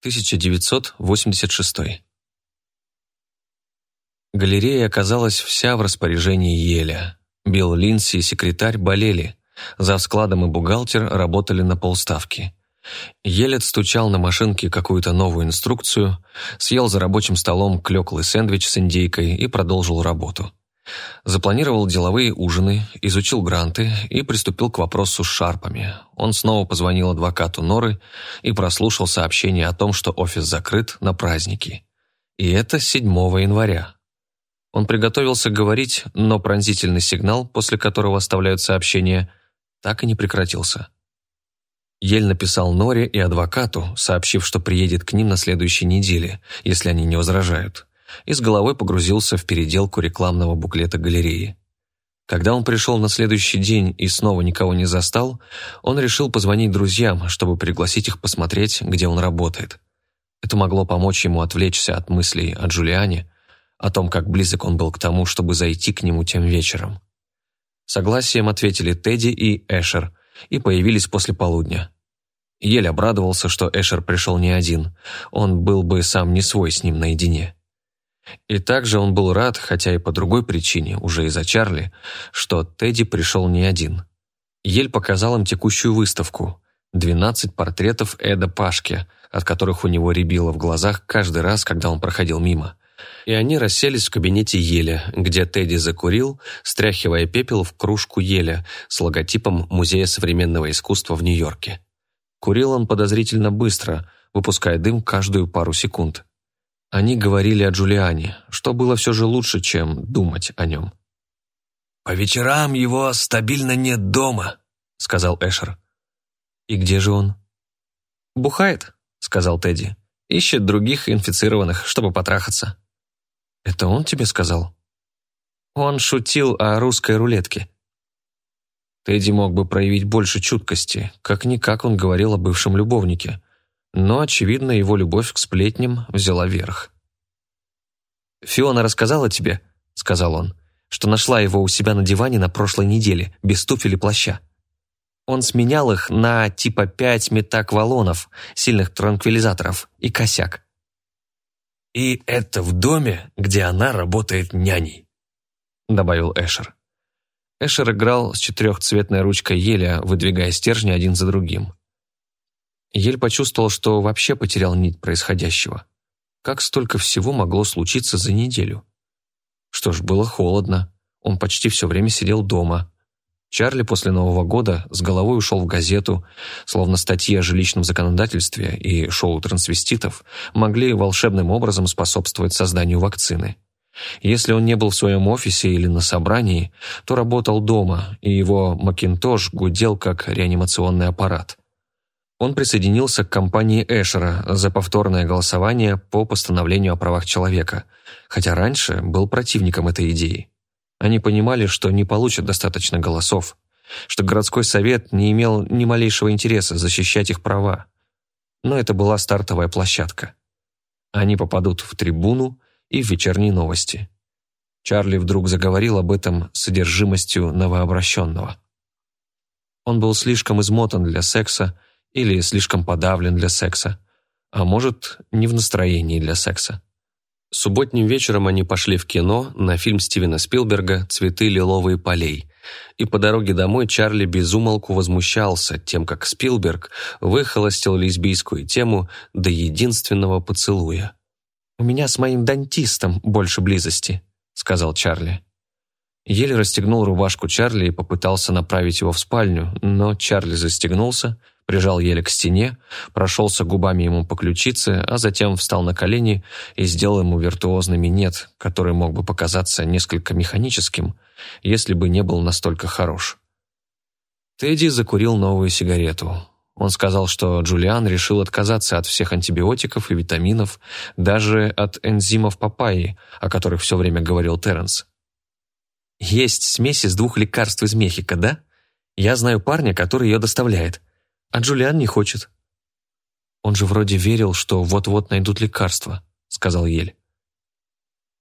1986. Галерея оказалась вся в распоряжении Еля. Билл Линси и секретарь болели. За складом и бухгалтер работали на полставки. Ель отстучал на машинке какую-то новую инструкцию, съел за рабочим столом клеклый сэндвич с индейкой и продолжил работу. Запланировал деловые ужины, изучил гранты и приступил к вопросу с шарпами. Он снова позвонил адвокату Норы и прослушал сообщение о том, что офис закрыт на праздники. И это 7 января. Он приготовился говорить, но пронзительный сигнал, после которого оставляют сообщение, так и не прекратился. Ель написал Норе и адвокату, сообщив, что приедет к ним на следующей неделе, если они не возражают и с головой погрузился в переделку рекламного буклета галереи. Когда он пришел на следующий день и снова никого не застал, он решил позвонить друзьям, чтобы пригласить их посмотреть, где он работает. Это могло помочь ему отвлечься от мыслей о Джулиане, о том, как близок он был к тому, чтобы зайти к нему тем вечером. Согласием ответили Тедди и Эшер и появились после полудня. Еле обрадовался, что Эшер пришел не один, он был бы сам не свой с ним наедине. И также он был рад, хотя и по другой причине, уже из-за Чарли, что Тедди пришел не один. Ель показал им текущую выставку – 12 портретов Эда Пашки, от которых у него рябило в глазах каждый раз, когда он проходил мимо. И они расселись в кабинете Еля, где Тедди закурил, стряхивая пепел в кружку Еля с логотипом Музея современного искусства в Нью-Йорке. Курил он подозрительно быстро, выпуская дым каждую пару секунд. Они говорили о Джулиане, что было все же лучше, чем думать о нем. «По вечерам его стабильно нет дома», — сказал Эшер. «И где же он?» «Бухает», — сказал Тедди. «Ищет других инфицированных, чтобы потрахаться». «Это он тебе сказал?» Он шутил о русской рулетке. Тедди мог бы проявить больше чуткости, как-никак он говорил о бывшем любовнике но, очевидно, его любовь к сплетням взяла верх. «Фиона рассказала тебе, — сказал он, — что нашла его у себя на диване на прошлой неделе, без туфель и плаща. Он сменял их на типа пять метаквалонов, сильных транквилизаторов и косяк. «И это в доме, где она работает няней», — добавил Эшер. Эшер играл с четырехцветной ручкой еля, выдвигая стержни один за другим. Ель почувствовал, что вообще потерял нить происходящего. Как столько всего могло случиться за неделю? Что ж, было холодно. Он почти все время сидел дома. Чарли после Нового года с головой ушел в газету, словно статьи о жилищном законодательстве и шоу трансвеститов могли волшебным образом способствовать созданию вакцины. Если он не был в своем офисе или на собрании, то работал дома, и его Макинтош гудел как реанимационный аппарат он присоединился к кампании Эшера за повторное голосование по постановлению о правах человека, хотя раньше был противником этой идеи. Они понимали, что не получат достаточно голосов, что городской совет не имел ни малейшего интереса защищать их права. Но это была стартовая площадка. Они попадут в трибуну и в вечерние новости. Чарли вдруг заговорил об этом содержимостью новообращенного. Он был слишком измотан для секса, или слишком подавлен для секса, а может, не в настроении для секса. Субботним вечером они пошли в кино на фильм Стивена Спилберга «Цветы лиловые полей», и по дороге домой Чарли безумолку возмущался тем, как Спилберг выхолостил лесбийскую тему до единственного поцелуя. «У меня с моим дантистом больше близости», — сказал Чарли. Еле расстегнул рубашку Чарли и попытался направить его в спальню, но Чарли застегнулся, прижал еле к стене, прошелся губами ему по ключице, а затем встал на колени и сделал ему виртуозный минет, который мог бы показаться несколько механическим, если бы не был настолько хорош. Тедди закурил новую сигарету. Он сказал, что Джулиан решил отказаться от всех антибиотиков и витаминов, даже от энзимов папайи, о которых все время говорил Терренс. «Есть смесь из двух лекарств из Мехико, да? Я знаю парня, который ее доставляет. А Джулиан не хочет». «Он же вроде верил, что вот-вот найдут лекарства», — сказал Ель.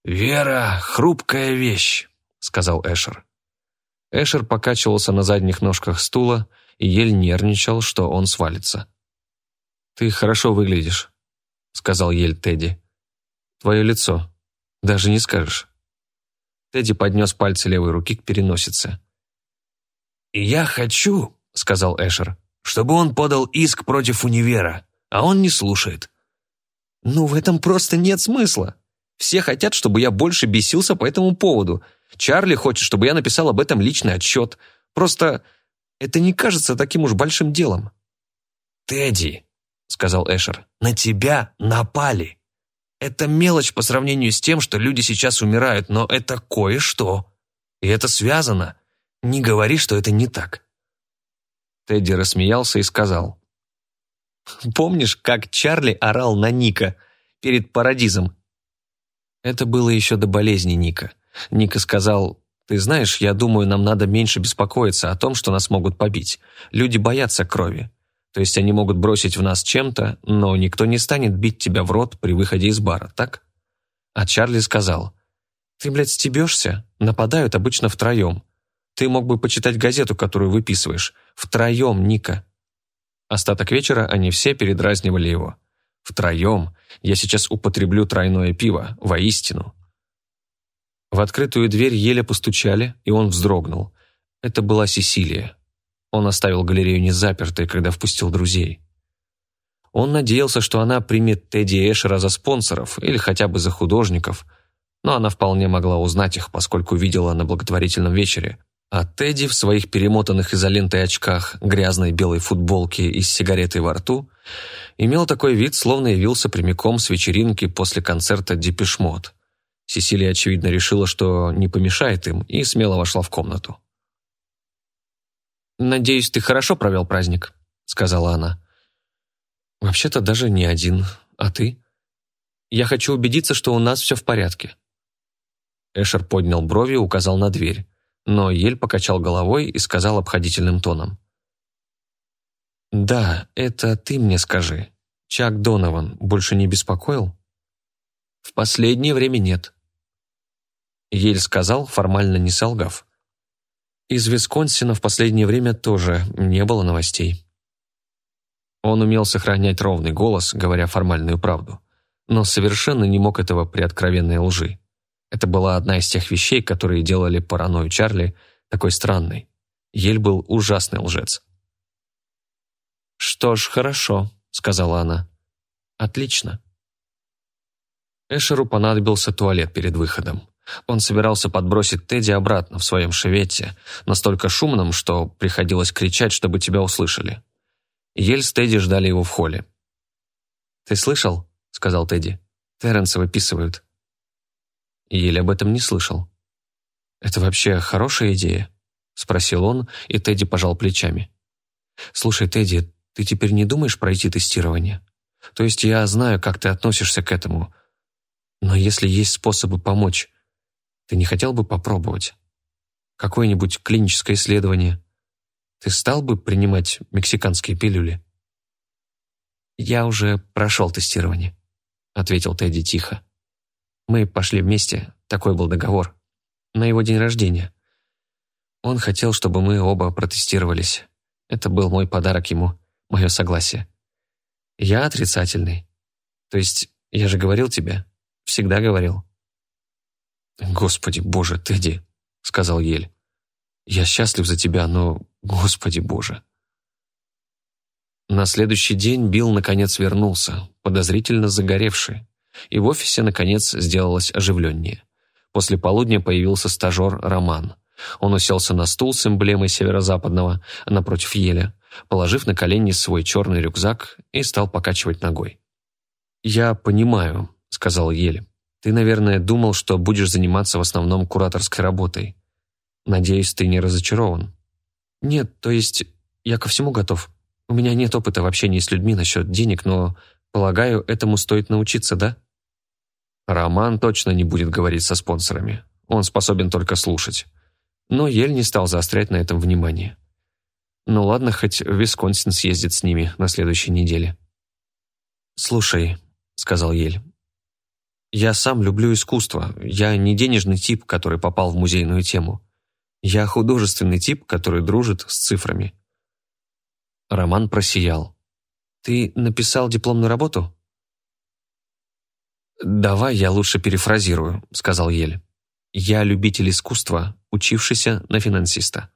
«Вера — хрупкая вещь», — сказал Эшер. Эшер покачивался на задних ножках стула, и Ель нервничал, что он свалится. «Ты хорошо выглядишь», сказал Ель Тедди. «Твое лицо. Даже не скажешь». Тедди поднес пальцы левой руки к переносице. «И я хочу», — сказал Эшер, «чтобы он подал иск против универа, а он не слушает». «Ну, в этом просто нет смысла. Все хотят, чтобы я больше бесился по этому поводу. Чарли хочет, чтобы я написал об этом личный отчет. Просто это не кажется таким уж большим делом». «Тедди», — сказал Эшер, — «на тебя напали. Это мелочь по сравнению с тем, что люди сейчас умирают, но это кое-что. И это связано. Не говори, что это не так». Тедди рассмеялся и сказал. «Помнишь, как Чарли орал на Ника перед Парадизом?» Это было еще до болезни Ника. Ника сказал, «Ты знаешь, я думаю, нам надо меньше беспокоиться о том, что нас могут побить. Люди боятся крови. То есть они могут бросить в нас чем-то, но никто не станет бить тебя в рот при выходе из бара, так?» А Чарли сказал, «Ты, блядь, стебешься? Нападают обычно втроем. Ты мог бы почитать газету, которую выписываешь. Втроем, Ника». Остаток вечера они все передразнивали его. «Втроем. Я сейчас употреблю тройное пиво. Воистину». В открытую дверь еле постучали, и он вздрогнул. Это была Сесилия. Он оставил галерею незапертой, когда впустил друзей. Он надеялся, что она примет Тедди Эшера за спонсоров или хотя бы за художников, но она вполне могла узнать их, поскольку видела на благотворительном вечере. А Тедди в своих перемотанных изолентой очках, грязной белой футболке и с сигаретой во рту имел такой вид, словно явился прямиком с вечеринки после концерта «Депешмот». Сесилия, очевидно, решила, что не помешает им, и смело вошла в комнату. «Надеюсь, ты хорошо провел праздник», — сказала она. «Вообще-то даже не один. А ты?» «Я хочу убедиться, что у нас все в порядке». Эшер поднял брови и указал на дверь, но Ель покачал головой и сказал обходительным тоном. «Да, это ты мне скажи. Чак Донован больше не беспокоил?» «В последнее время нет». Ель сказал, формально не солгав. Из Висконсина в последнее время тоже не было новостей. Он умел сохранять ровный голос, говоря формальную правду, но совершенно не мог этого при откровенной лжи. Это была одна из тех вещей, которые делали паранойю Чарли такой странной. Ель был ужасный лжец. «Что ж, хорошо», — сказала она. «Отлично». Эшеру понадобился туалет перед выходом. Он собирался подбросить Тедди обратно в своем шевете, настолько шумном, что приходилось кричать, чтобы тебя услышали. Ель с Тедди ждали его в холле. «Ты слышал?» — сказал Тедди. «Терренса выписывают». Ель об этом не слышал. «Это вообще хорошая идея?» — спросил он, и Тедди пожал плечами. «Слушай, Тедди, ты теперь не думаешь пройти тестирование? То есть я знаю, как ты относишься к этому, но если есть способы помочь, ты не хотел бы попробовать? Какое-нибудь клиническое исследование? Ты стал бы принимать мексиканские пилюли?» «Я уже прошел тестирование», — ответил Тедди тихо. «Мы пошли вместе, такой был договор. На его день рождения. Он хотел, чтобы мы оба протестировались. Это был мой подарок ему, мое согласие. Я отрицательный. То есть, я же говорил тебе, всегда говорил. «Господи боже, Тедди», — сказал Ель. «Я счастлив за тебя, но, господи боже». На следующий день Билл наконец вернулся, подозрительно загоревший, и в офисе наконец сделалось оживленнее. После полудня появился стажер Роман. Он уселся на стул с эмблемой северо-западного напротив Еля, положив на колени свой черный рюкзак и стал покачивать ногой. «Я понимаю», — сказал Ель. Ты, наверное, думал, что будешь заниматься в основном кураторской работой. Надеюсь, ты не разочарован. Нет, то есть я ко всему готов. У меня нет опыта в общении с людьми насчет денег, но, полагаю, этому стоит научиться, да? Роман точно не будет говорить со спонсорами. Он способен только слушать. Но Ель не стал заострять на этом внимание. Ну ладно, хоть в Висконсин съездит с ними на следующей неделе. «Слушай», — сказал Ель, я сам люблю искусство. Я не денежный тип, который попал в музейную тему. Я художественный тип, который дружит с цифрами. Роман просиял. Ты написал дипломную работу? «Давай я лучше перефразирую», — сказал Ель. «Я любитель искусства, учившийся на финансиста».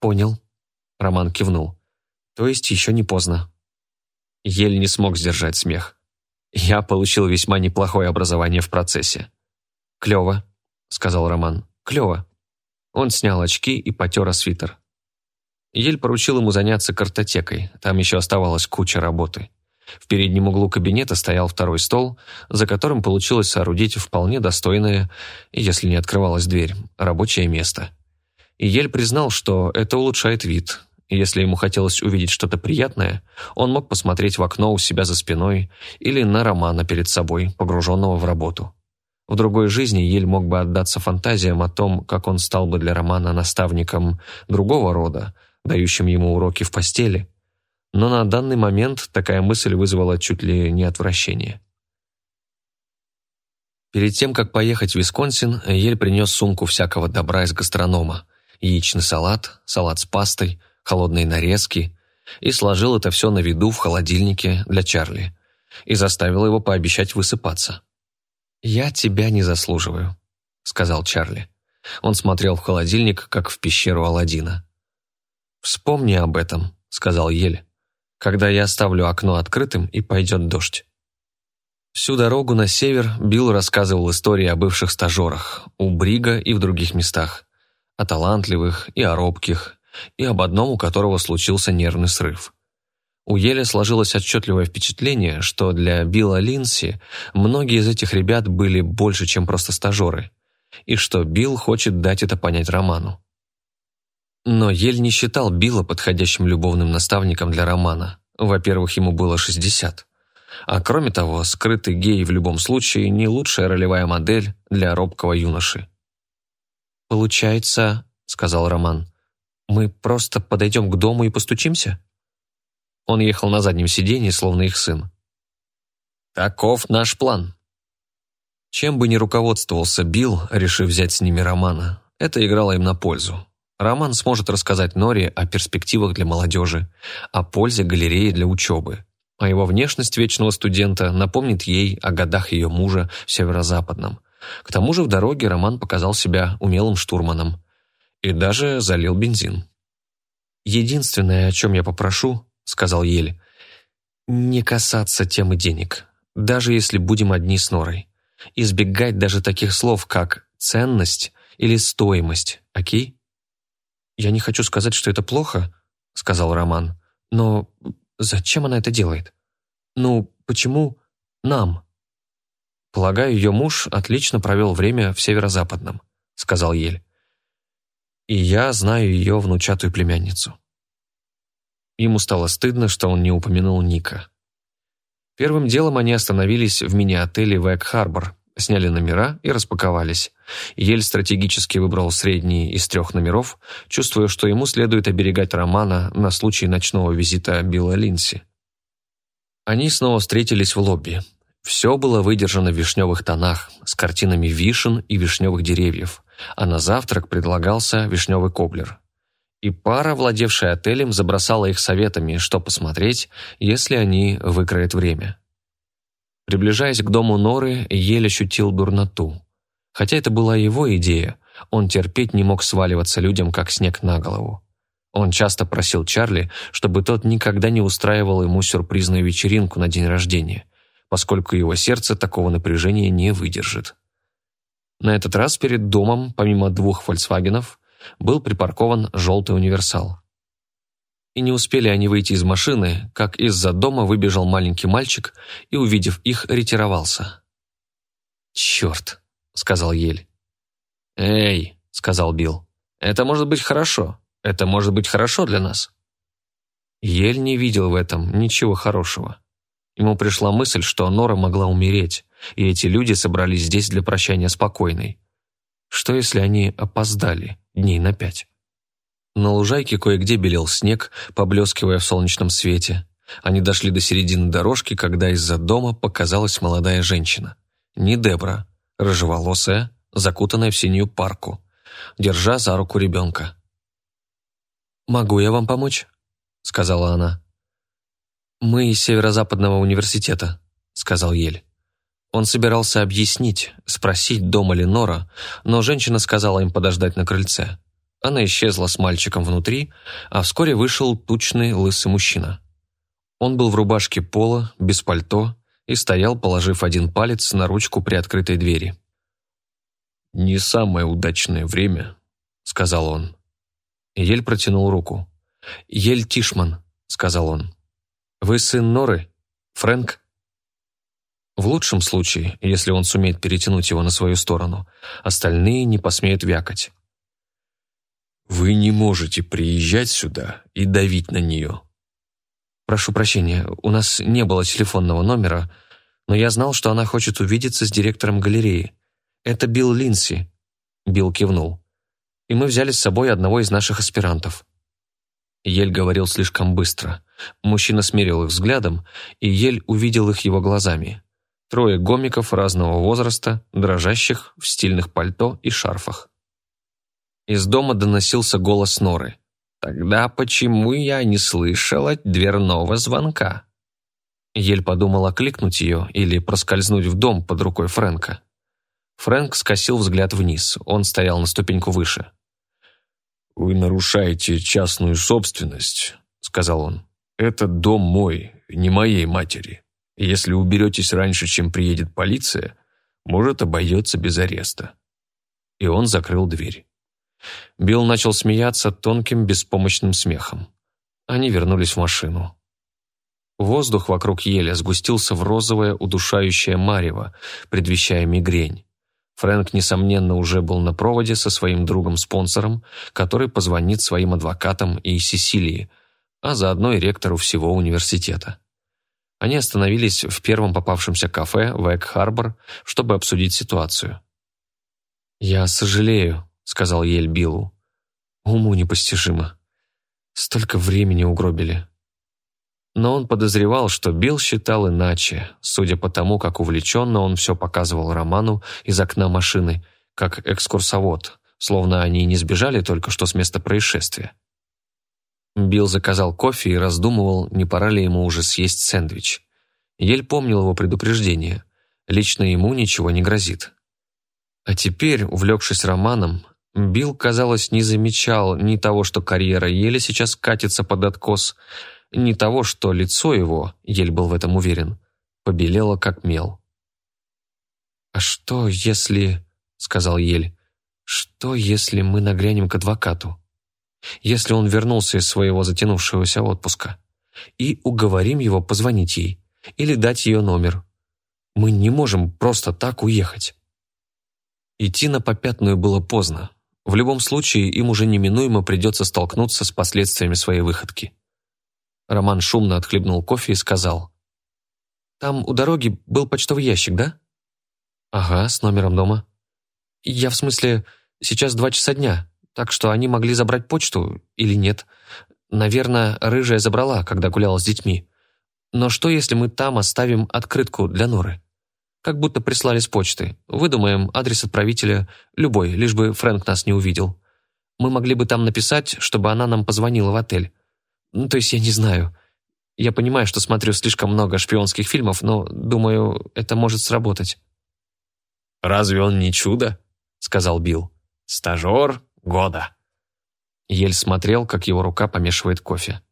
«Понял», — Роман кивнул. «То есть еще не поздно». Ель не смог сдержать смех. «Я получил весьма неплохое образование в процессе». «Клево», — сказал Роман. «Клево». Он снял очки и потер свитер. Ель поручил ему заняться картотекой, там еще оставалась куча работы. В переднем углу кабинета стоял второй стол, за которым получилось соорудить вполне достойное, если не открывалась дверь, рабочее место. И Ель признал, что это улучшает вид. Если ему хотелось увидеть что-то приятное, он мог посмотреть в окно у себя за спиной или на Романа перед собой, погруженного в работу. В другой жизни Ель мог бы отдаться фантазиям о том, как он стал бы для Романа наставником другого рода, дающим ему уроки в постели – но на данный момент такая мысль вызвала чуть ли не отвращение. Перед тем, как поехать в Висконсин, Ель принес сумку всякого добра из гастронома, яичный салат, салат с пастой, холодные нарезки, и сложил это все на виду в холодильнике для Чарли и заставил его пообещать высыпаться. «Я тебя не заслуживаю», — сказал Чарли. Он смотрел в холодильник, как в пещеру Аладдина. «Вспомни об этом», — сказал Ель, когда я оставлю окно открытым и пойдет дождь. Всю дорогу на север Билл рассказывал истории о бывших стажерах, у Брига и в других местах, о талантливых и о робких, и об одном, у которого случился нервный срыв. У Еля сложилось отчетливое впечатление, что для Билла Линси многие из этих ребят были больше, чем просто стажеры, и что Билл хочет дать это понять Роману. Но Ель не считал Билла подходящим любовным наставником для романа. Во-первых, ему было 60. А кроме того, скрытый гей в любом случае не лучшая ролевая модель для робкого юноши. «Получается, — сказал Роман, — мы просто подойдем к дому и постучимся?» Он ехал на заднем сиденье, словно их сын. «Таков наш план». Чем бы ни руководствовался Билл, решив взять с ними Романа, это играло им на пользу. Роман сможет рассказать Норе о перспективах для молодежи, о пользе галереи для учебы. А его внешность вечного студента напомнит ей о годах ее мужа в северо-западном. К тому же в дороге Роман показал себя умелым штурманом и даже залил бензин. «Единственное, о чем я попрошу, — сказал Ель, — не касаться темы денег, даже если будем одни с Норой. Избегать даже таких слов, как «ценность» или «стоимость», окей? «Я не хочу сказать, что это плохо», — сказал Роман. «Но зачем она это делает? Ну, почему нам?» «Полагаю, ее муж отлично провел время в Северо-Западном», — сказал Ель. «И я знаю ее внучатую племянницу». Ему стало стыдно, что он не упомянул Ника. Первым делом они остановились в мини-отеле Вэг-Харбор, сняли номера и распаковались. Ель стратегически выбрал средний из трех номеров, чувствуя, что ему следует оберегать Романа на случай ночного визита Билла Линси. Они снова встретились в лобби. Все было выдержано в вишневых тонах, с картинами вишен и вишневых деревьев, а на завтрак предлагался вишневый коблер. И пара, владевшая отелем, забросала их советами, что посмотреть, если они выкроют время. Приближаясь к дому Норы, еле ощутил дурноту. Хотя это была его идея, он терпеть не мог сваливаться людям, как снег на голову. Он часто просил Чарли, чтобы тот никогда не устраивал ему сюрпризную вечеринку на день рождения, поскольку его сердце такого напряжения не выдержит. На этот раз перед домом, помимо двух «Фольксвагенов», был припаркован желтый универсал. И не успели они выйти из машины, как из-за дома выбежал маленький мальчик и, увидев их, ретировался. «Черт!» — сказал Ель. «Эй!» — сказал Билл. «Это может быть хорошо. Это может быть хорошо для нас». Ель не видел в этом ничего хорошего. Ему пришла мысль, что Нора могла умереть, и эти люди собрались здесь для прощания спокойной. Что, если они опоздали дней на пять? На лужайке кое-где белел снег, поблескивая в солнечном свете. Они дошли до середины дорожки, когда из-за дома показалась молодая женщина. Не Дебра, рыжеволосая, закутанная в синюю парку, держа за руку ребенка. «Могу я вам помочь?» — сказала она. «Мы из Северо-Западного университета», — сказал Ель. Он собирался объяснить, спросить, дома ли Нора, но женщина сказала им подождать на крыльце. Она исчезла с мальчиком внутри, а вскоре вышел тучный лысый мужчина. Он был в рубашке пола, без пальто, и стоял, положив один палец на ручку при открытой двери. «Не самое удачное время», — сказал он. Ель протянул руку. «Ель Тишман», — сказал он. «Вы сын Норы? Фрэнк?» В лучшем случае, если он сумеет перетянуть его на свою сторону, остальные не посмеют вякать. «Вы не можете приезжать сюда и давить на нее». «Прошу прощения, у нас не было телефонного номера, но я знал, что она хочет увидеться с директором галереи. Это Билл Линси». Билл кивнул. «И мы взяли с собой одного из наших аспирантов». Ель говорил слишком быстро. Мужчина смерил их взглядом, и Ель увидел их его глазами. Трое гомиков разного возраста, дрожащих в стильных пальто и шарфах. Из дома доносился голос Норы. «Тогда почему я не слышала дверного звонка?» Ель подумал окликнуть ее или проскользнуть в дом под рукой Фрэнка. Фрэнк скосил взгляд вниз, он стоял на ступеньку выше. «Вы нарушаете частную собственность», — сказал он. «Этот дом мой, не моей матери» если уберетесь раньше, чем приедет полиция, может, обойдется без ареста». И он закрыл дверь. Билл начал смеяться тонким, беспомощным смехом. Они вернулись в машину. Воздух вокруг еля сгустился в розовое удушающее марево, предвещая мигрень. Фрэнк, несомненно, уже был на проводе со своим другом-спонсором, который позвонит своим адвокатам и Сесилии, а заодно и ректору всего университета. Они остановились в первом попавшемся кафе в Эк-Харбор, чтобы обсудить ситуацию. «Я сожалею», — сказал Ель Биллу. «Уму непостижимо. Столько времени угробили». Но он подозревал, что Билл считал иначе, судя по тому, как увлеченно он все показывал Роману из окна машины, как экскурсовод, словно они не сбежали только что с места происшествия. Билл заказал кофе и раздумывал, не пора ли ему уже съесть сэндвич. Ель помнил его предупреждение. Лично ему ничего не грозит. А теперь, увлекшись романом, Билл, казалось, не замечал ни того, что карьера Еля сейчас катится под откос, ни того, что лицо его, Ель был в этом уверен, побелело как мел. «А что, если...» — сказал Ель. «Что, если мы нагрянем к адвокату?» если он вернулся из своего затянувшегося отпуска, и уговорим его позвонить ей или дать ее номер. Мы не можем просто так уехать. Идти на попятную было поздно. В любом случае, им уже неминуемо придется столкнуться с последствиями своей выходки. Роман шумно отхлебнул кофе и сказал. «Там у дороги был почтовый ящик, да?» «Ага, с номером дома». «Я в смысле, сейчас два часа дня. Так что они могли забрать почту или нет. Наверное, рыжая забрала, когда гуляла с детьми. Но что, если мы там оставим открытку для Норы? Как будто прислали с почты. Выдумаем адрес отправителя, любой, лишь бы Фрэнк нас не увидел. Мы могли бы там написать, чтобы она нам позвонила в отель. Ну, то есть я не знаю. Я понимаю, что смотрю слишком много шпионских фильмов, но, думаю, это может сработать. «Разве он не чудо?» — сказал Билл. «Стажер, года». Ель смотрел, как его рука помешивает кофе.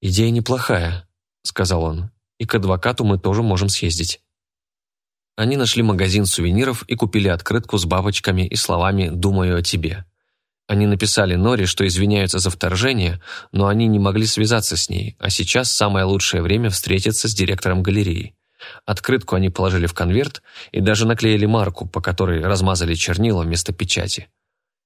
«Идея неплохая», — сказал он, «и к адвокату мы тоже можем съездить». Они нашли магазин сувениров и купили открытку с бабочками и словами «Думаю о тебе». Они написали Нори, что извиняются за вторжение, но они не могли связаться с ней, а сейчас самое лучшее время встретиться с директором галереи. Открытку они положили в конверт и даже наклеили марку, по которой размазали чернила вместо печати.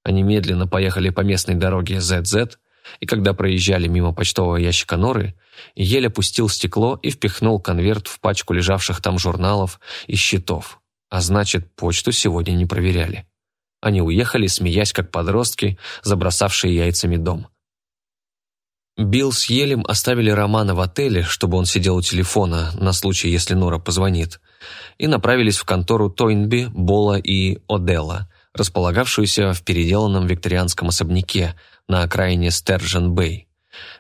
Они медленно поехали по местной дороге ZZ, и когда проезжали мимо почтового ящика Норы, еле опустил стекло и впихнул конверт в пачку лежавших там журналов и счетов. А значит, почту сегодня не проверяли. Они уехали, смеясь как подростки, забросавшие яйцами дом. Билл с Елем оставили Романа в отеле, чтобы он сидел у телефона на случай, если Нора позвонит, и направились в контору Тойнби, Бола и Оделла, располагавшуюся в переделанном викторианском особняке на окраине Стержен-Бэй.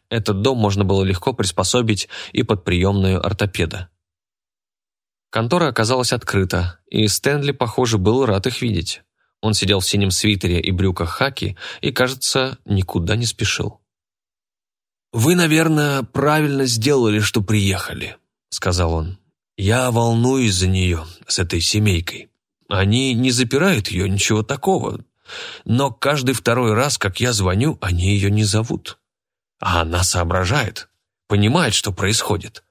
Этот дом можно было легко приспособить и под приемную ортопеда. Контора оказалась открыта, и Стэнли, похоже, был рад их видеть. Он сидел в синем свитере и брюках хаки и, кажется, никуда не спешил. «Вы, наверное, правильно сделали, что приехали», — сказал он. «Я волнуюсь за нее с этой семейкой. Они не запирают ее, ничего такого. Но каждый второй раз, как я звоню, они ее не зовут. А она соображает, понимает, что происходит».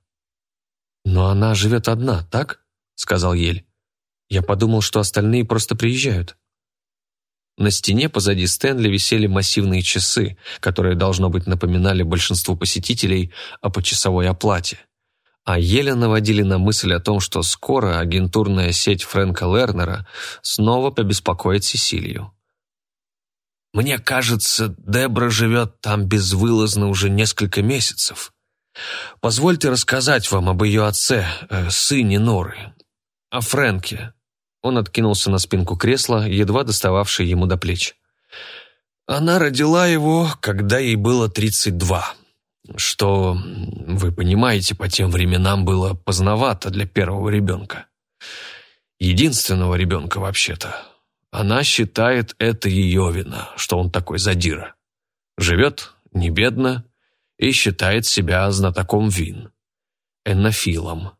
«Но она живет одна, так?» — сказал Ель. «Я подумал, что остальные просто приезжают». На стене позади Стэнли висели массивные часы, которые, должно быть, напоминали большинству посетителей о почасовой оплате. А еле наводили на мысль о том, что скоро агентурная сеть Фрэнка Лернера снова побеспокоит Сесилию. «Мне кажется, Дебра живет там безвылазно уже несколько месяцев. Позвольте рассказать вам об ее отце, э, сыне Норы, о Фрэнке, он откинулся на спинку кресла, едва достававшее ему до плеч. Она родила его, когда ей было 32, что, вы понимаете, по тем временам было поздновато для первого ребенка. Единственного ребенка, вообще-то. Она считает это ее вина, что он такой задира. Живет не бедно и считает себя знатоком вин. Энофилом.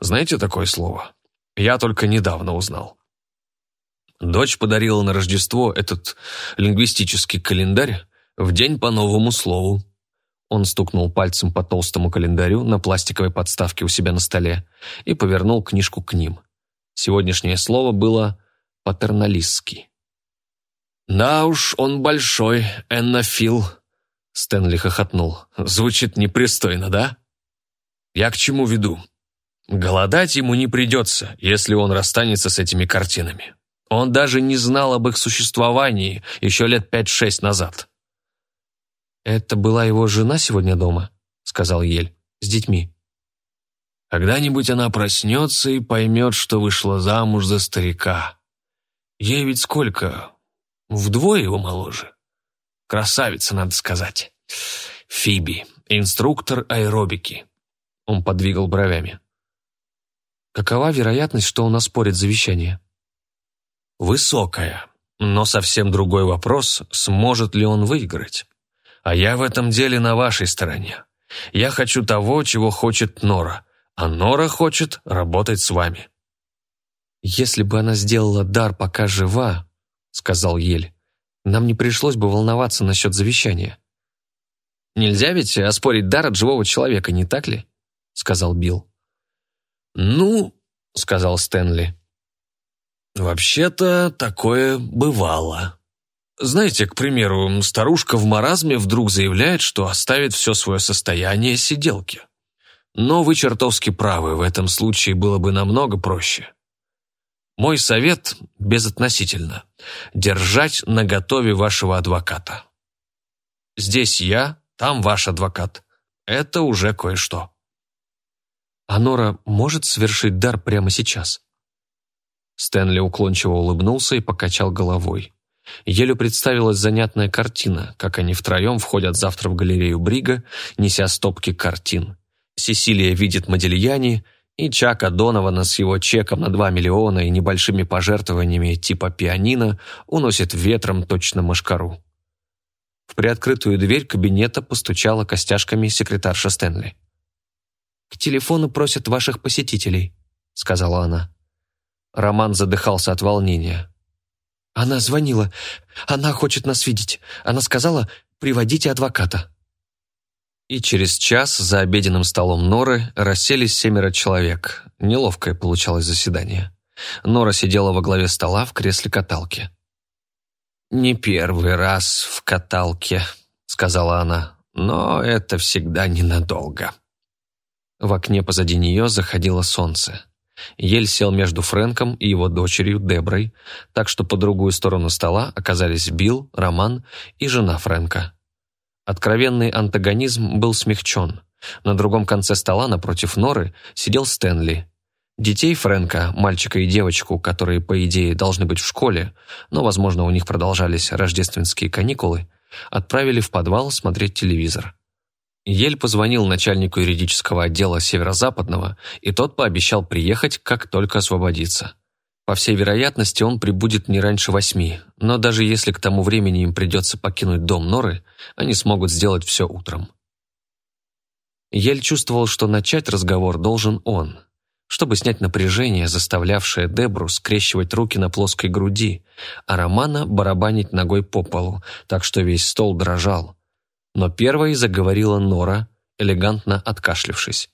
Знаете такое слово? Я только недавно узнал. Дочь подарила на Рождество этот лингвистический календарь в день по новому слову. Он стукнул пальцем по толстому календарю на пластиковой подставке у себя на столе и повернул книжку к ним. Сегодняшнее слово было «патерналистский». «Да уж, он большой, эннофил», — Стэнли хохотнул. «Звучит непристойно, да?» «Я к чему веду? Голодать ему не придется, если он расстанется с этими картинами. Он даже не знал об их существовании еще лет пять-шесть назад. «Это была его жена сегодня дома?» — сказал Ель. «С детьми». «Когда-нибудь она проснется и поймет, что вышла замуж за старика. Ей ведь сколько? Вдвое его моложе. Красавица, надо сказать. Фиби, инструктор аэробики». Он подвигал бровями. Какова вероятность, что он оспорит завещание? Высокая. Но совсем другой вопрос, сможет ли он выиграть. А я в этом деле на вашей стороне. Я хочу того, чего хочет Нора, а Нора хочет работать с вами. «Если бы она сделала дар, пока жива», — сказал Ель, «нам не пришлось бы волноваться насчет завещания». «Нельзя ведь оспорить дар от живого человека, не так ли?» — сказал Билл. «Ну», — сказал Стэнли, — «вообще-то такое бывало». Знаете, к примеру, старушка в маразме вдруг заявляет, что оставит все свое состояние сиделке. Но вы чертовски правы, в этом случае было бы намного проще. Мой совет безотносительно – держать наготове вашего адвоката. Здесь я, там ваш адвокат. Это уже кое-что. А Нора может совершить дар прямо сейчас?» Стэнли уклончиво улыбнулся и покачал головой. Еле представилась занятная картина, как они втроем входят завтра в галерею Брига, неся стопки картин. Сесилия видит Модильяни и Чака Донована с его чеком на 2 миллиона и небольшими пожертвованиями типа пианино уносит ветром точно мошкару. В приоткрытую дверь кабинета постучала костяшками секретарша Стэнли. «К телефону просят ваших посетителей», — сказала она. Роман задыхался от волнения. «Она звонила. Она хочет нас видеть. Она сказала, приводите адвоката». И через час за обеденным столом Норы расселись семеро человек. Неловкое получалось заседание. Нора сидела во главе стола в кресле каталки. «Не первый раз в каталке», — сказала она, — «но это всегда ненадолго». В окне позади нее заходило солнце. Ель сел между Фрэнком и его дочерью Деброй, так что по другую сторону стола оказались Билл, Роман и жена Фрэнка. Откровенный антагонизм был смягчен. На другом конце стола напротив Норы сидел Стэнли. Детей Фрэнка, мальчика и девочку, которые, по идее, должны быть в школе, но, возможно, у них продолжались рождественские каникулы, отправили в подвал смотреть телевизор. Ель позвонил начальнику юридического отдела Северо-Западного, и тот пообещал приехать, как только освободится. По всей вероятности, он прибудет не раньше восьми, но даже если к тому времени им придется покинуть дом Норы, они смогут сделать все утром. Ель чувствовал, что начать разговор должен он, чтобы снять напряжение, заставлявшее Дебру скрещивать руки на плоской груди, а Романа барабанить ногой по полу, так что весь стол дрожал. Но первой заговорила Нора, элегантно откашлившись.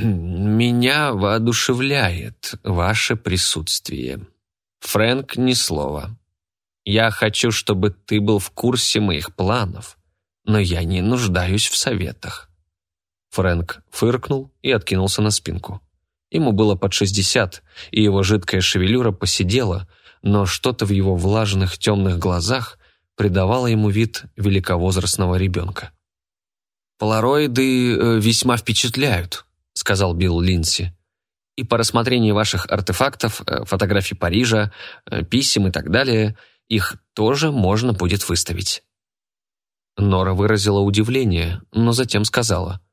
«Меня воодушевляет ваше присутствие. Фрэнк, ни слова. Я хочу, чтобы ты был в курсе моих планов, но я не нуждаюсь в советах». Фрэнк фыркнул и откинулся на спинку. Ему было под шестьдесят, и его жидкая шевелюра посидела, но что-то в его влажных темных глазах придавало ему вид великовозрастного ребенка. «Полароиды э, весьма впечатляют», — сказал Билл Линси. «И по рассмотрению ваших артефактов, э, фотографий Парижа, э, писем и так далее, их тоже можно будет выставить». Нора выразила удивление, но затем сказала —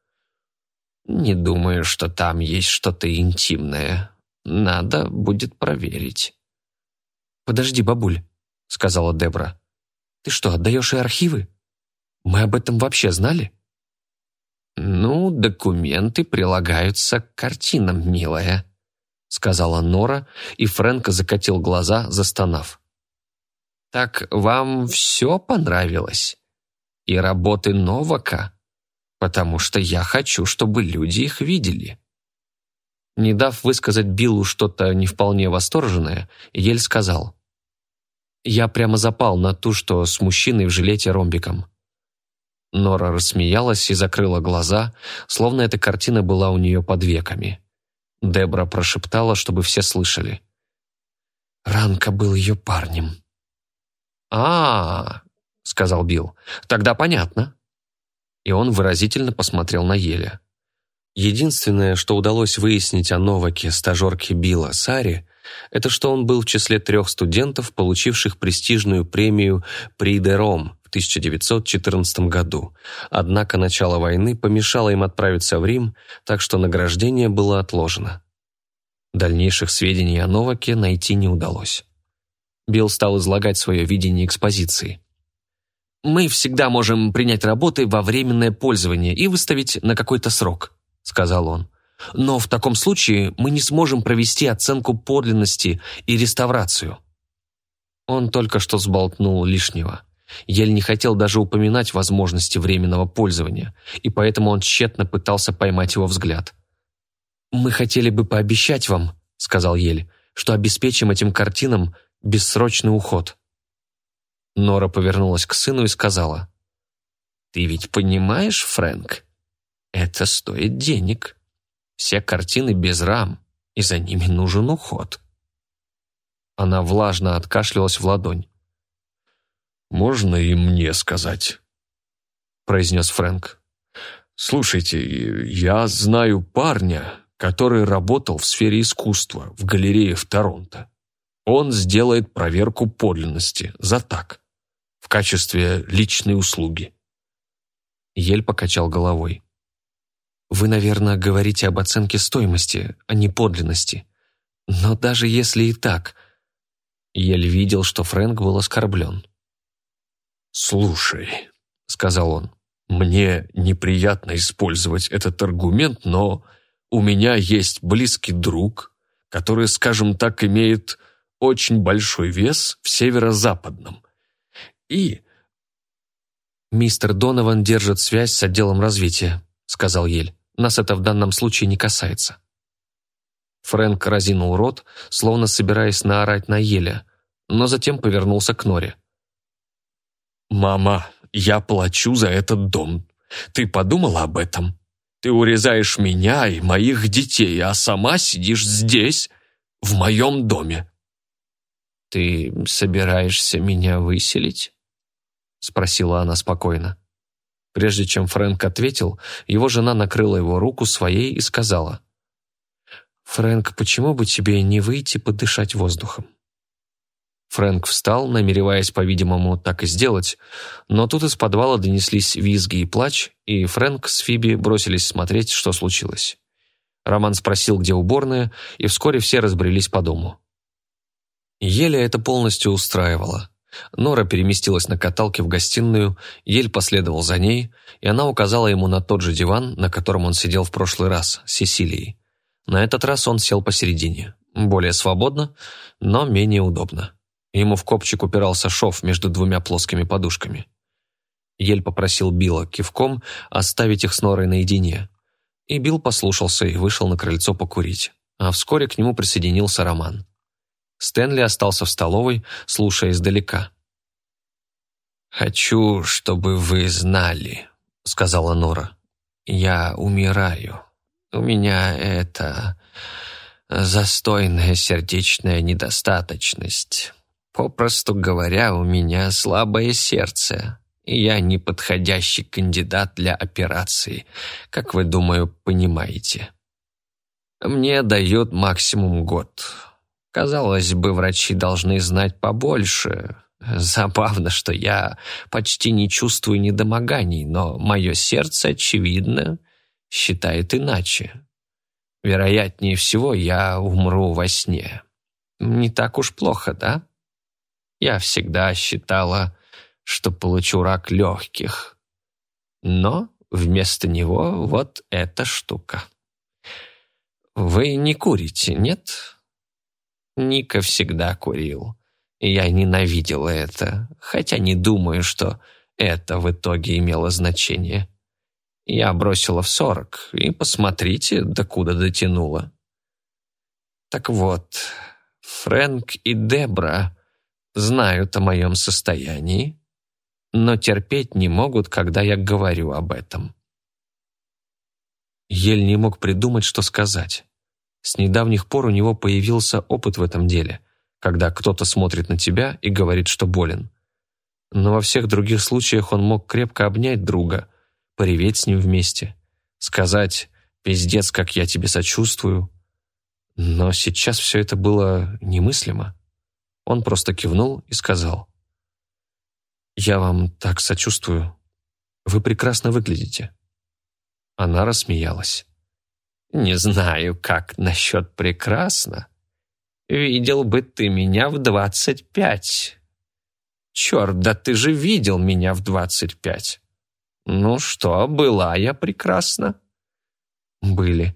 не думаю, что там есть что-то интимное. Надо будет проверить. «Подожди, бабуль», — сказала Дебра. «Ты что, отдаешь и архивы? Мы об этом вообще знали?» «Ну, документы прилагаются к картинам, милая», — сказала Нора, и Фрэнк закатил глаза, застонав. «Так вам все понравилось? И работы Новака?» потому что я хочу, чтобы люди их видели». Не дав высказать Биллу что-то не вполне восторженное, Ель сказал. «Я прямо запал на ту, что с мужчиной в жилете ромбиком». Нора рассмеялась и закрыла глаза, словно эта картина была у нее под веками. Дебра прошептала, чтобы все слышали. «Ранка был ее парнем». «А-а-а», сказал Билл, — «тогда понятно» и он выразительно посмотрел на Еля. Единственное, что удалось выяснить о Новаке, стажерке Билла Сари, это что он был в числе трех студентов, получивших престижную премию «При де Ром» в 1914 году. Однако начало войны помешало им отправиться в Рим, так что награждение было отложено. Дальнейших сведений о Новаке найти не удалось. Билл стал излагать свое видение экспозиции. «Мы всегда можем принять работы во временное пользование и выставить на какой-то срок», — сказал он. «Но в таком случае мы не сможем провести оценку подлинности и реставрацию». Он только что сболтнул лишнего. Ель не хотел даже упоминать возможности временного пользования, и поэтому он тщетно пытался поймать его взгляд. «Мы хотели бы пообещать вам», — сказал Ель, «что обеспечим этим картинам бессрочный уход». Нора повернулась к сыну и сказала. «Ты ведь понимаешь, Фрэнк, это стоит денег. Все картины без рам, и за ними нужен уход». Она влажно откашлялась в ладонь. «Можно и мне сказать», — произнес Фрэнк. «Слушайте, я знаю парня, который работал в сфере искусства в галерее в Торонто. Он сделает проверку подлинности за так в качестве личной услуги. Ель покачал головой. «Вы, наверное, говорите об оценке стоимости, а не подлинности. Но даже если и так...» Ель видел, что Фрэнк был оскорблен. «Слушай», — сказал он, — «мне неприятно использовать этот аргумент, но у меня есть близкий друг, который, скажем так, имеет очень большой вес в северо-западном и...» «Мистер Донован держит связь с отделом развития», — сказал Ель. «Нас это в данном случае не касается». Фрэнк разинул рот, словно собираясь наорать на Еля, но затем повернулся к Норе. «Мама, я плачу за этот дом. Ты подумала об этом? Ты урезаешь меня и моих детей, а сама сидишь здесь, в моем доме». «Ты собираешься меня выселить?» спросила она спокойно. Прежде чем Фрэнк ответил, его жена накрыла его руку своей и сказала, «Фрэнк, почему бы тебе не выйти подышать воздухом?» Фрэнк встал, намереваясь, по-видимому, так и сделать, но тут из подвала донеслись визги и плач, и Фрэнк с Фиби бросились смотреть, что случилось. Роман спросил, где уборная, и вскоре все разбрелись по дому. Еле это полностью устраивало. Нора переместилась на каталке в гостиную, Ель последовал за ней, и она указала ему на тот же диван, на котором он сидел в прошлый раз, с Сесилией. На этот раз он сел посередине. Более свободно, но менее удобно. Ему в копчик упирался шов между двумя плоскими подушками. Ель попросил Билла кивком оставить их с Норой наедине. И Билл послушался и вышел на крыльцо покурить. А вскоре к нему присоединился Роман. Стэнли остался в столовой, слушая издалека. «Хочу, чтобы вы знали», — сказала Нора. «Я умираю. У меня это застойная сердечная недостаточность. Попросту говоря, у меня слабое сердце, и я неподходящий кандидат для операции, как вы, думаю, понимаете. Мне дают максимум год. Казалось бы, врачи должны знать побольше. Забавно, что я почти не чувствую недомоганий, но мое сердце, очевидно, считает иначе. Вероятнее всего, я умру во сне. Не так уж плохо, да? Я всегда считала, что получу рак легких. Но вместо него вот эта штука. Вы не курите, нет? Ника всегда курил. Я ненавидела это, хотя не думаю, что это в итоге имело значение. Я бросила в сорок, и посмотрите, докуда дотянула. Так вот, Фрэнк и Дебра знают о моем состоянии, но терпеть не могут, когда я говорю об этом. Ель не мог придумать, что сказать. С недавних пор у него появился опыт в этом деле, когда кто-то смотрит на тебя и говорит, что болен. Но во всех других случаях он мог крепко обнять друга, пореветь с ним вместе, сказать «пиздец, как я тебе сочувствую». Но сейчас все это было немыслимо. Он просто кивнул и сказал. «Я вам так сочувствую. Вы прекрасно выглядите». Она рассмеялась. «Не знаю, как насчет прекрасно. Видел бы ты меня в двадцать пять. Черт, да ты же видел меня в двадцать пять. Ну что, была я прекрасна?» «Были».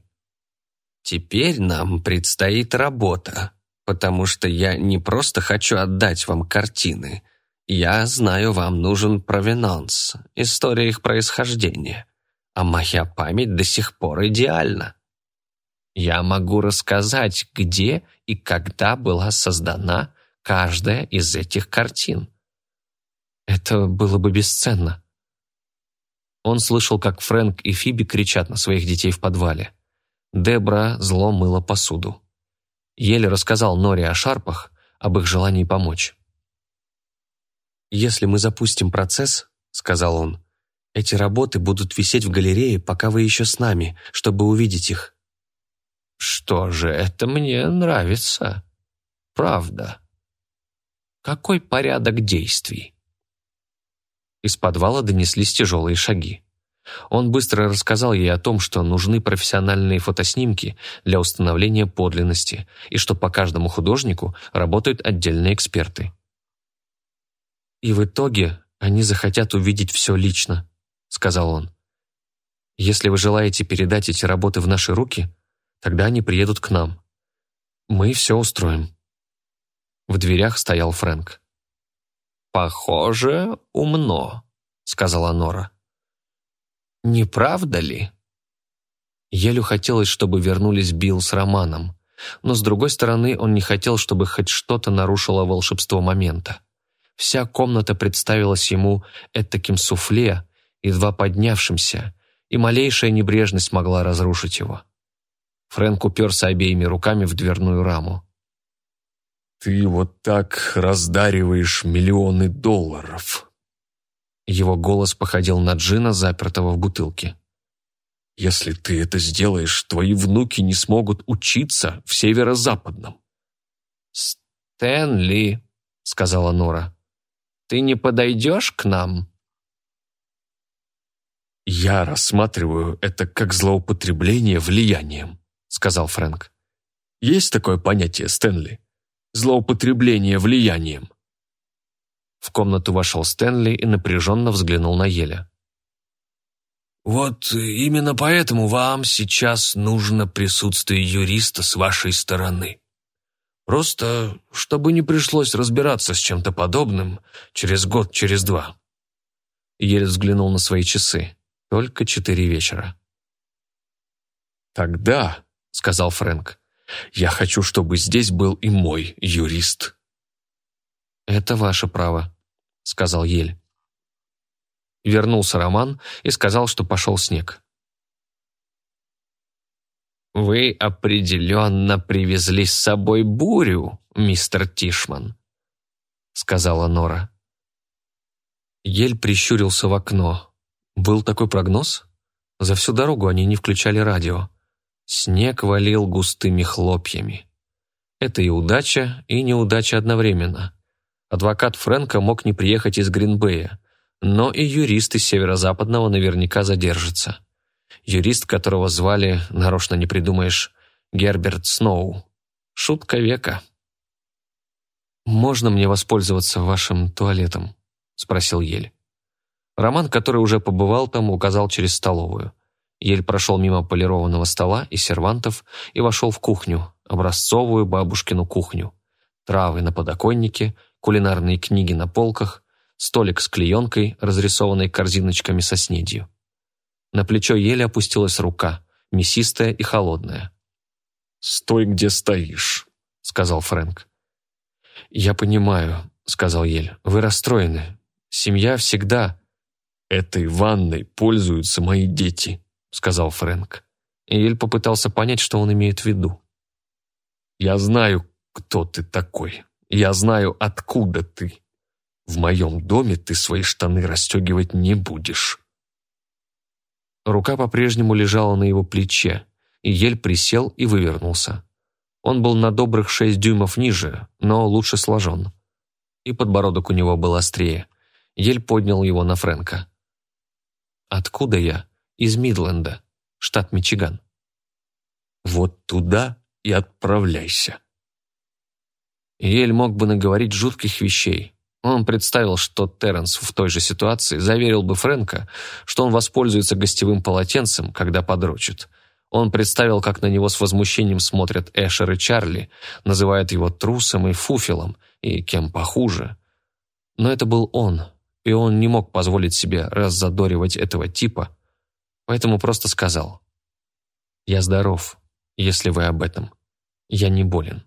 «Теперь нам предстоит работа потому что я не просто хочу отдать вам картины. Я знаю, вам нужен провинанс, история их происхождения, а моя память до сих пор идеальна. Я могу рассказать, где и когда была создана каждая из этих картин. Это было бы бесценно. Он слышал, как Фрэнк и Фиби кричат на своих детей в подвале. Дебра зло мыла посуду еле рассказал Норе о шарпах, об их желании помочь. «Если мы запустим процесс, — сказал он, — эти работы будут висеть в галерее, пока вы еще с нами, чтобы увидеть их». «Что же, это мне нравится. Правда. Какой порядок действий?» Из подвала донеслись тяжелые шаги. Он быстро рассказал ей о том, что нужны профессиональные фотоснимки для установления подлинности и что по каждому художнику работают отдельные эксперты. «И в итоге они захотят увидеть все лично», — сказал он. «Если вы желаете передать эти работы в наши руки, тогда они приедут к нам. Мы все устроим». В дверях стоял Фрэнк. «Похоже, умно», — сказала Нора. Не правда ли? Елю хотелось, чтобы вернулись Билл с Романом, но, с другой стороны, он не хотел, чтобы хоть что-то нарушило волшебство момента. Вся комната представилась ему этаким суфле, едва поднявшимся, и малейшая небрежность могла разрушить его. Фрэнк уперся обеими руками в дверную раму. «Ты вот так раздариваешь миллионы долларов», его голос походил на джина, запертого в бутылке. «Если ты это сделаешь, твои внуки не смогут учиться в северо-западном». «Стэнли», — сказала Нора. «Ты не подойдешь к нам?» «Я рассматриваю это как злоупотребление влиянием», сказал Фрэнк. «Есть такое понятие, Стэнли? Злоупотребление влиянием». В комнату вошел Стэнли и напряженно взглянул на Еля. «Вот именно поэтому вам сейчас нужно присутствие юриста с вашей стороны. Просто, чтобы не пришлось разбираться с чем-то подобным через год, через два». Ель взглянул на свои часы. Только четыре вечера. «Тогда», — сказал Фрэнк, — «я хочу, чтобы здесь был и мой юрист». «Это ваше право», — сказал Ель. Вернулся Роман и сказал, что пошел снег. «Вы определенно привезли с собой бурю, мистер Тишман», — сказала Нора. Ель прищурился в окно. Был такой прогноз? За всю дорогу они не включали радио. Снег валил густыми хлопьями. Это и удача, и неудача одновременно. Адвокат Фрэнка мог не приехать из Гринбея, но и юрист из Северо-Западного наверняка задержится. Юрист, которого звали, нарочно не придумаешь, Герберт Сноу. Шутка века. «Можно мне воспользоваться вашим туалетом?» — спросил Ель. Роман, который уже побывал там, указал через столовую. Ель прошел мимо полированного стола и сервантов и вошел в кухню, образцовую бабушкину кухню. Травы на подоконнике, кулинарные книги на полках, столик с клеенкой, разрисованной корзиночками со снедью. На плечо еле опустилась рука, мясистая и холодная. «Стой, где стоишь», — сказал Фрэнк. «Я понимаю», — сказал Ель. «Вы расстроены. Семья всегда...» «Этой ванной пользуются мои дети», — сказал Фрэнк. Эль попытался понять, что он имеет в виду. «Я знаю, кто ты такой. Я знаю, откуда ты. В моем доме ты свои штаны расстегивать не будешь». Рука по-прежнему лежала на его плече, и Ель присел и вывернулся. Он был на добрых шесть дюймов ниже, но лучше сложен. И подбородок у него был острее. Ель поднял его на Фрэнка. Откуда я? Из Мидленда, штат Мичиган. Вот туда и отправляйся. Ель мог бы наговорить жутких вещей. Он представил, что Терренс в той же ситуации заверил бы Фрэнка, что он воспользуется гостевым полотенцем, когда подрочит. Он представил, как на него с возмущением смотрят Эшер и Чарли, называют его трусом и фуфелом, и кем похуже. Но это был он, и он не мог позволить себе раззадоривать этого типа, поэтому просто сказал «Я здоров, если вы об этом. Я не болен».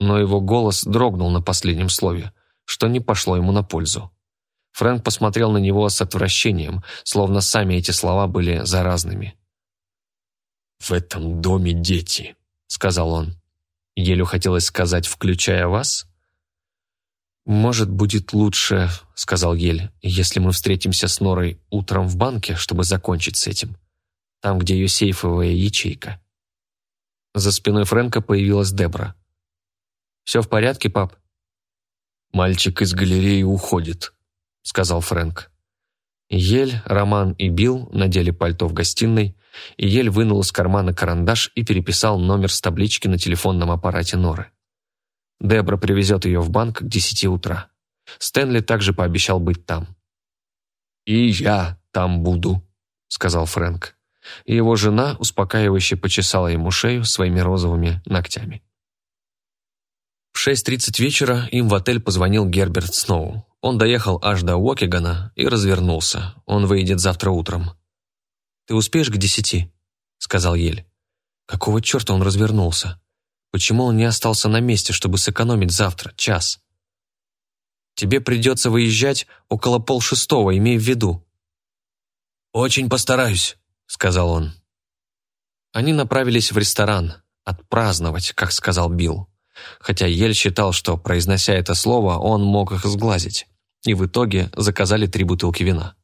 Но его голос дрогнул на последнем слове, что не пошло ему на пользу. Фрэнк посмотрел на него с отвращением, словно сами эти слова были заразными. «В этом доме дети», — сказал он. Елю хотелось сказать «включая вас», «Может, будет лучше, — сказал Ель, — если мы встретимся с Норой утром в банке, чтобы закончить с этим. Там, где ее сейфовая ячейка». За спиной Фрэнка появилась Дебра. «Все в порядке, пап?» «Мальчик из галереи уходит», — сказал Фрэнк. Ель, Роман и Билл надели пальто в гостиной, и Ель вынул из кармана карандаш и переписал номер с таблички на телефонном аппарате Норы. Дебра привезет ее в банк к десяти утра. Стэнли также пообещал быть там. «И я там буду», — сказал Фрэнк. И его жена успокаивающе почесала ему шею своими розовыми ногтями. В 6.30 вечера им в отель позвонил Герберт Сноу. Он доехал аж до Уокигана и развернулся. Он выйдет завтра утром. «Ты успеешь к десяти?» — сказал Ель. Какого черта он развернулся? Почему он не остался на месте, чтобы сэкономить завтра, час? Тебе придется выезжать около полшестого, имей в виду. «Очень постараюсь», — сказал он. Они направились в ресторан, отпраздновать, как сказал Билл. Хотя Ель считал, что, произнося это слово, он мог их сглазить. И в итоге заказали три бутылки вина.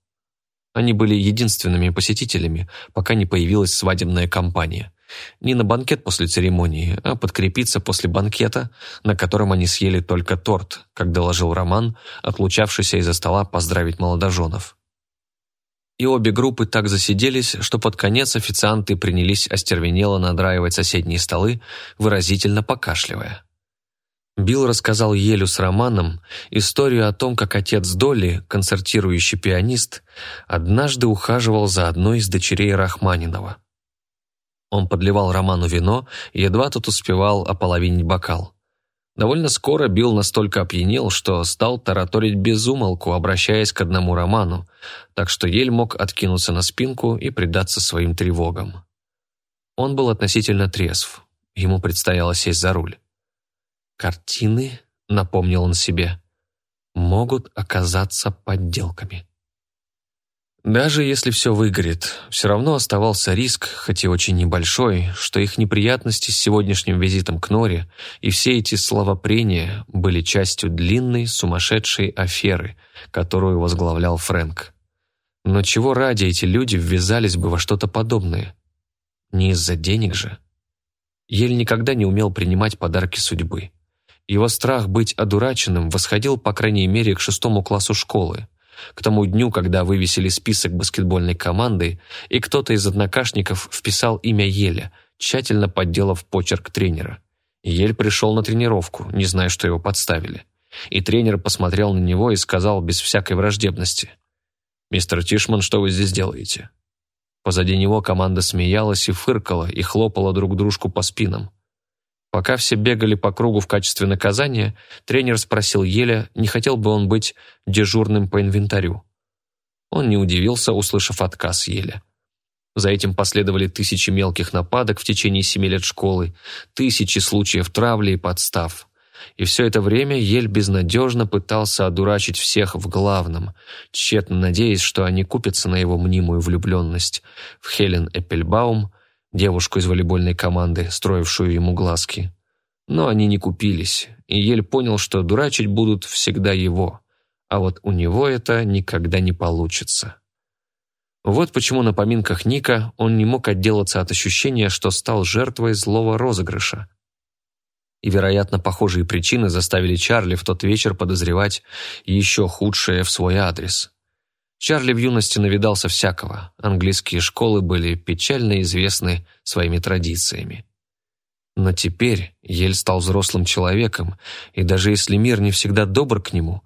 Они были единственными посетителями, пока не появилась свадебная компания – Не на банкет после церемонии, а подкрепиться после банкета, на котором они съели только торт, как доложил Роман, отлучавшийся из-за стола поздравить молодоженов. И обе группы так засиделись, что под конец официанты принялись остервенело надраивать соседние столы, выразительно покашливая. Билл рассказал Елю с Романом историю о том, как отец Долли, концертирующий пианист, однажды ухаживал за одной из дочерей Рахманинова. Он подливал Роману вино, и едва тот успевал ополовинить бокал. Довольно скоро Билл настолько опьянел, что стал тараторить без умолку, обращаясь к одному Роману, так что Ель мог откинуться на спинку и предаться своим тревогам. Он был относительно трезв, ему предстояло сесть за руль. «Картины», — напомнил он себе, — «могут оказаться подделками». Даже если все выгорит, все равно оставался риск, хоть и очень небольшой, что их неприятности с сегодняшним визитом к Норе и все эти словопрения были частью длинной, сумасшедшей аферы, которую возглавлял Фрэнк. Но чего ради эти люди ввязались бы во что-то подобное? Не из-за денег же. Ель никогда не умел принимать подарки судьбы. Его страх быть одураченным восходил, по крайней мере, к шестому классу школы. К тому дню, когда вывесили список баскетбольной команды, и кто-то из однокашников вписал имя Еля, тщательно подделав почерк тренера. Ель пришел на тренировку, не зная, что его подставили. И тренер посмотрел на него и сказал без всякой враждебности. «Мистер Тишман, что вы здесь делаете?» Позади него команда смеялась и фыркала, и хлопала друг дружку по спинам. Пока все бегали по кругу в качестве наказания, тренер спросил Еля, не хотел бы он быть дежурным по инвентарю. Он не удивился, услышав отказ Еля. За этим последовали тысячи мелких нападок в течение семи лет школы, тысячи случаев травли и подстав. И все это время Ель безнадежно пытался одурачить всех в главном, тщетно надеясь, что они купятся на его мнимую влюбленность в Хелен Эппельбаум, девушку из волейбольной команды, строившую ему глазки. Но они не купились, и Ель понял, что дурачить будут всегда его, а вот у него это никогда не получится. Вот почему на поминках Ника он не мог отделаться от ощущения, что стал жертвой злого розыгрыша. И, вероятно, похожие причины заставили Чарли в тот вечер подозревать еще худшее в свой адрес – Чарли в юности навидался всякого. Английские школы были печально известны своими традициями. Но теперь Ель стал взрослым человеком, и даже если мир не всегда добр к нему,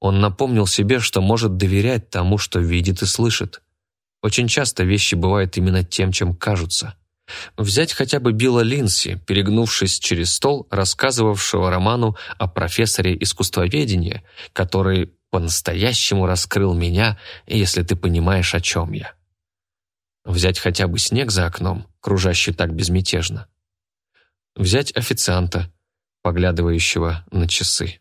он напомнил себе, что может доверять тому, что видит и слышит. Очень часто вещи бывают именно тем, чем кажутся. Взять хотя бы Билла Линси, перегнувшись через стол, рассказывавшего роману о профессоре искусствоведения, который по-настоящему раскрыл меня, если ты понимаешь, о чем я. Взять хотя бы снег за окном, кружащий так безмятежно. Взять официанта, поглядывающего на часы.